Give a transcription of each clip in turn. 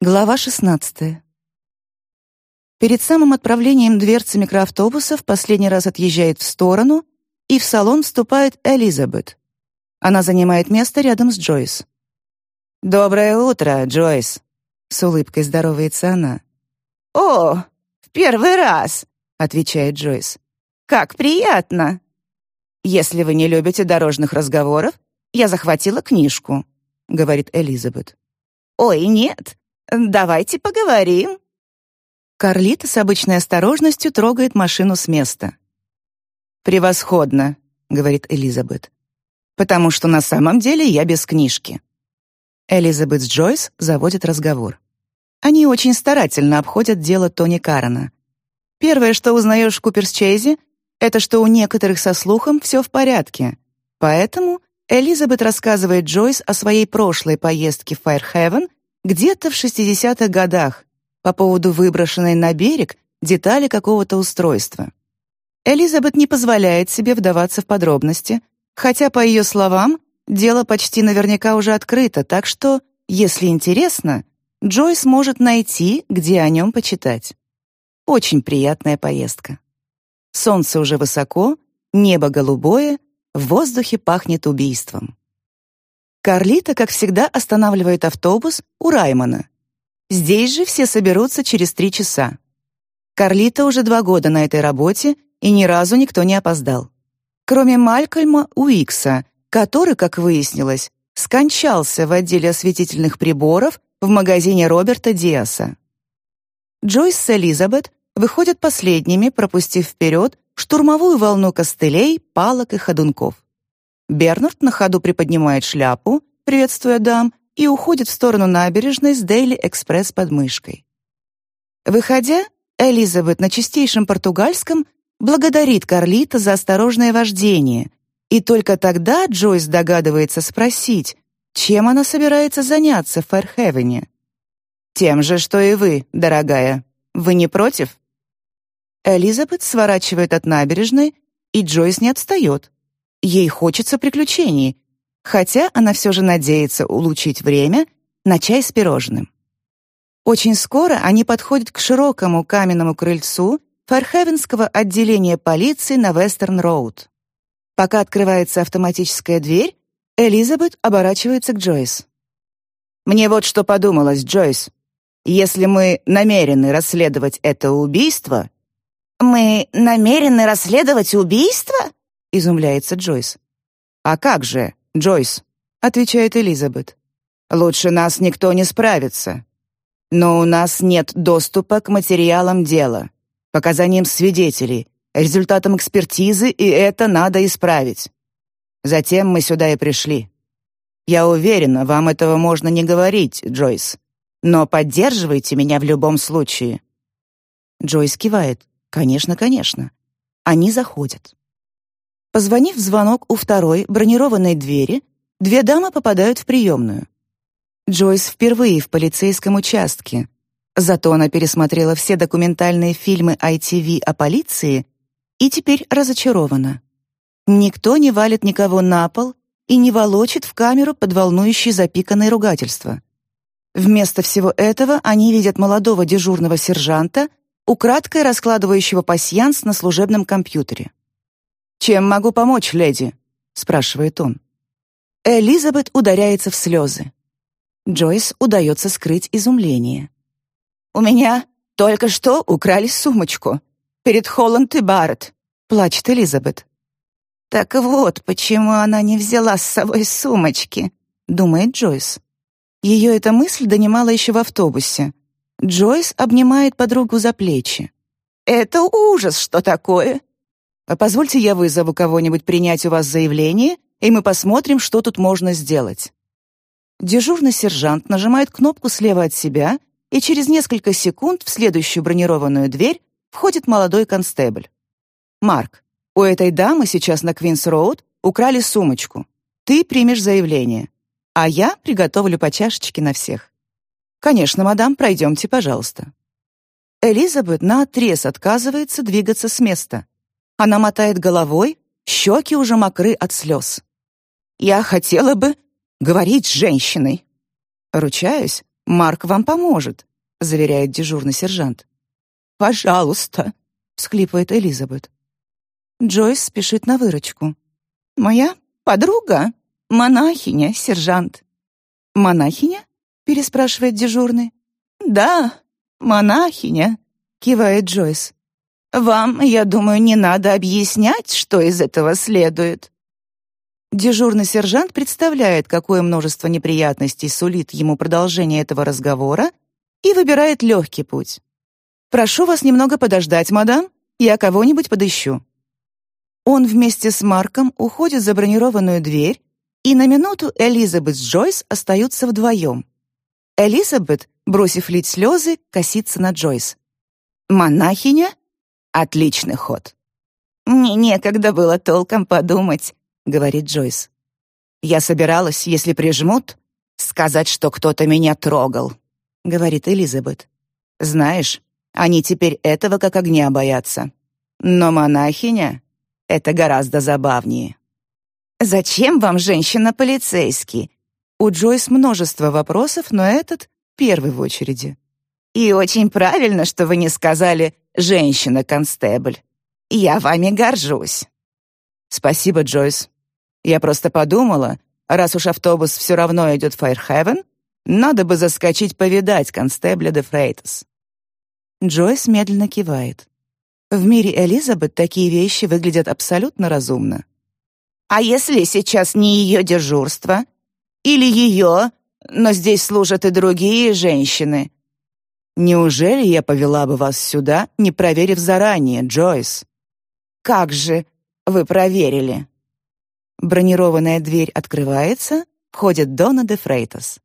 Глава 16. Перед самым отправлением дверцы микроавтобуса в последний раз отъезжает в сторону, и в салон вступает Элизабет. Она занимает место рядом с Джойс. «Доброе утро, Джойс», — с улыбкой здоровается она. «О, в первый раз», — отвечает Джойс. «Как приятно!» «Если вы не любите дорожных разговоров, я захватила книжку», — говорит Элизабет. «Ой, нет, давайте поговорим». Карлита с обычной осторожностью трогает машину с места. «Превосходно», — говорит Элизабет. «Потому что на самом деле я без книжки». Элизабет с Джойс заводят разговор. Они очень старательно обходят дело Тони Карана. Первое, что узнаешь в Куперсчейзе, это что у некоторых со слухом все в порядке. Поэтому Элизабет рассказывает Джойс о своей прошлой поездке в Файрхевен где-то в 60-х годах по поводу выброшенной на берег детали какого-то устройства. Элизабет не позволяет себе вдаваться в подробности, хотя, по ее словам, дело почти наверняка уже открыто, так что, если интересно, Джойс может найти, где о нем почитать. Очень приятная поездка. Солнце уже высоко, небо голубое, в воздухе пахнет убийством. Карлита, как всегда, останавливает автобус у Раймона. Здесь же все соберутся через три часа. Карлита уже два года на этой работе, и ни разу никто не опоздал. Кроме Малькольма Уикса, который, как выяснилось, скончался в отделе осветительных приборов в магазине Роберта Диаса. Джойс с Элизабет выходят последними, пропустив вперед штурмовую волну костылей, палок и ходунков. Бернард на ходу приподнимает шляпу, приветствуя дам, и уходит в сторону набережной с Дейли Экспресс под мышкой. Выходя, Элизабет на чистейшем португальском благодарит Карлита за осторожное вождение, и только тогда Джойс догадывается спросить, чем она собирается заняться в Фэрхевене. «Тем же, что и вы, дорогая. Вы не против?» Элизабет сворачивает от набережной, и Джойс не отстает. Ей хочется приключений, хотя она все же надеется улучить время на чай с пирожным. Очень скоро они подходят к широкому каменному крыльцу Файрхэвенского отделения полиции на Вестерн-Роуд. Пока открывается автоматическая дверь, Элизабет оборачивается к Джойс. «Мне вот что подумалось, Джойс. Если мы намерены расследовать это убийство...» «Мы намерены расследовать убийство?» — изумляется Джойс. «А как же, Джойс?» — отвечает Элизабет. «Лучше нас никто не справится. Но у нас нет доступа к материалам дела показаниям свидетелей, результатам экспертизы, и это надо исправить. Затем мы сюда и пришли. Я уверена, вам этого можно не говорить, Джойс, но поддерживайте меня в любом случае». Джойс кивает. «Конечно, конечно». Они заходят. Позвонив в звонок у второй бронированной двери, две дамы попадают в приемную. Джойс впервые в полицейском участке, Зато она пересмотрела все документальные фильмы ITV о полиции и теперь разочарована. Никто не валит никого на пол и не волочит в камеру под волнующие запиканные ругательства. Вместо всего этого они видят молодого дежурного сержанта, украдкой раскладывающего пасьянс на служебном компьютере. «Чем могу помочь, леди?» — спрашивает он. Элизабет ударяется в слезы. Джойс удается скрыть изумление. У меня только что украли сумочку. Перед Холланд и Барретт», — плачет Элизабет. «Так вот, почему она не взяла с собой сумочки», — думает Джойс. Ее эта мысль донимала еще в автобусе. Джойс обнимает подругу за плечи. «Это ужас, что такое?» «А «Позвольте я вызову кого-нибудь принять у вас заявление, и мы посмотрим, что тут можно сделать». Дежурный сержант нажимает кнопку слева от себя, и через несколько секунд в следующую бронированную дверь входит молодой констебль. «Марк, у этой дамы сейчас на Квинс-Роуд украли сумочку. Ты примешь заявление, а я приготовлю по чашечке на всех». «Конечно, мадам, пройдемте, пожалуйста». Элизабет наотрез отказывается двигаться с места. Она мотает головой, щеки уже мокры от слез. «Я хотела бы говорить с женщиной». Ручаюсь, Марк вам поможет», — заверяет дежурный сержант. «Пожалуйста», — всхлипывает Элизабет. Джойс спешит на выручку. «Моя подруга — монахиня, сержант». «Монахиня?» — переспрашивает дежурный. «Да, монахиня», — кивает Джойс. «Вам, я думаю, не надо объяснять, что из этого следует». Дежурный сержант представляет, какое множество неприятностей сулит ему продолжение этого разговора и выбирает легкий путь. «Прошу вас немного подождать, мадам, я кого-нибудь подыщу». Он вместе с Марком уходит за бронированную дверь, и на минуту Элизабет с Джойс остаются вдвоем. Элизабет, бросив лить слезы, косится на Джойс. «Монахиня? Отличный ход». «Мне некогда было толком подумать», говорит Джойс. «Я собиралась, если прижмут, сказать, что кто-то меня трогал», — говорит Элизабет. «Знаешь, они теперь этого как огня боятся. Но монахиня — это гораздо забавнее». «Зачем вам женщина-полицейский?» У Джойс множество вопросов, но этот — первый в очереди. «И очень правильно, что вы не сказали «женщина-констебль». Я вами горжусь». «Спасибо, Джойс. Я просто подумала, раз уж автобус все равно идет в Файрхевен, надо бы заскочить повидать констебля де Фрейтас». Джойс медленно кивает. В мире Элизабет такие вещи выглядят абсолютно разумно. «А если сейчас не ее дежурство? Или ее, но здесь служат и другие женщины?» «Неужели я повела бы вас сюда, не проверив заранее, Джойс?» «Как же вы проверили?» Бронированная дверь открывается, входит Дона де Фрейтас.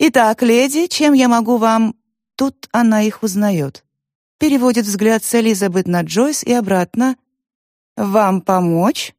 «Итак, леди, чем я могу вам...» Тут она их узнает. Переводит взгляд с Элизабет на Джойс и обратно. «Вам помочь?»